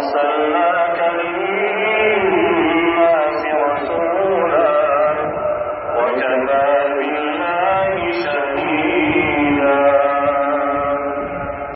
وسلم